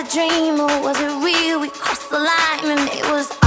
a dream or was it real? We crossed the line and it was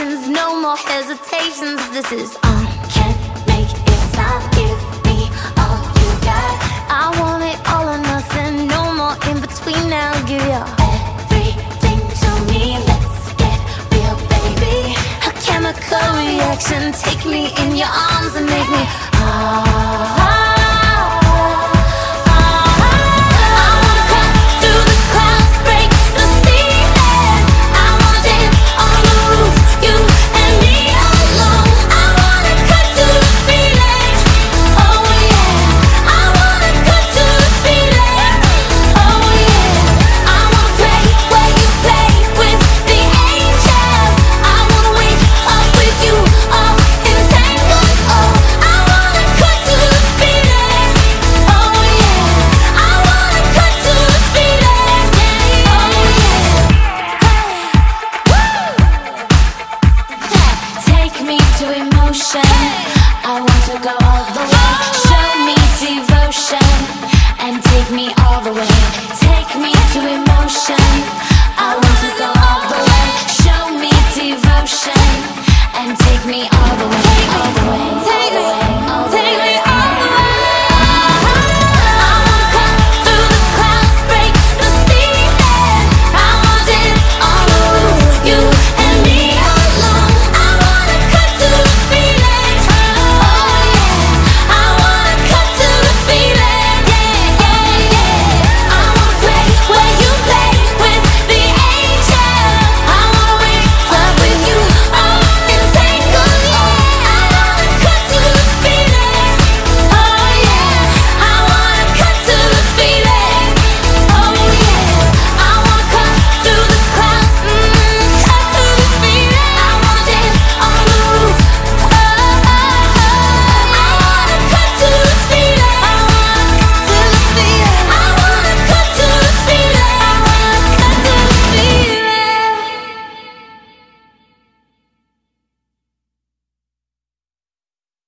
no more hesitations. This is on. Can't make it stop. Give me all you got. I want it all or nothing. No more in between. Now give you everything to me. Let's get real, baby. A chemical reaction. Take me in your arms and make me. me to emotion. I want to go all the way. Show me devotion.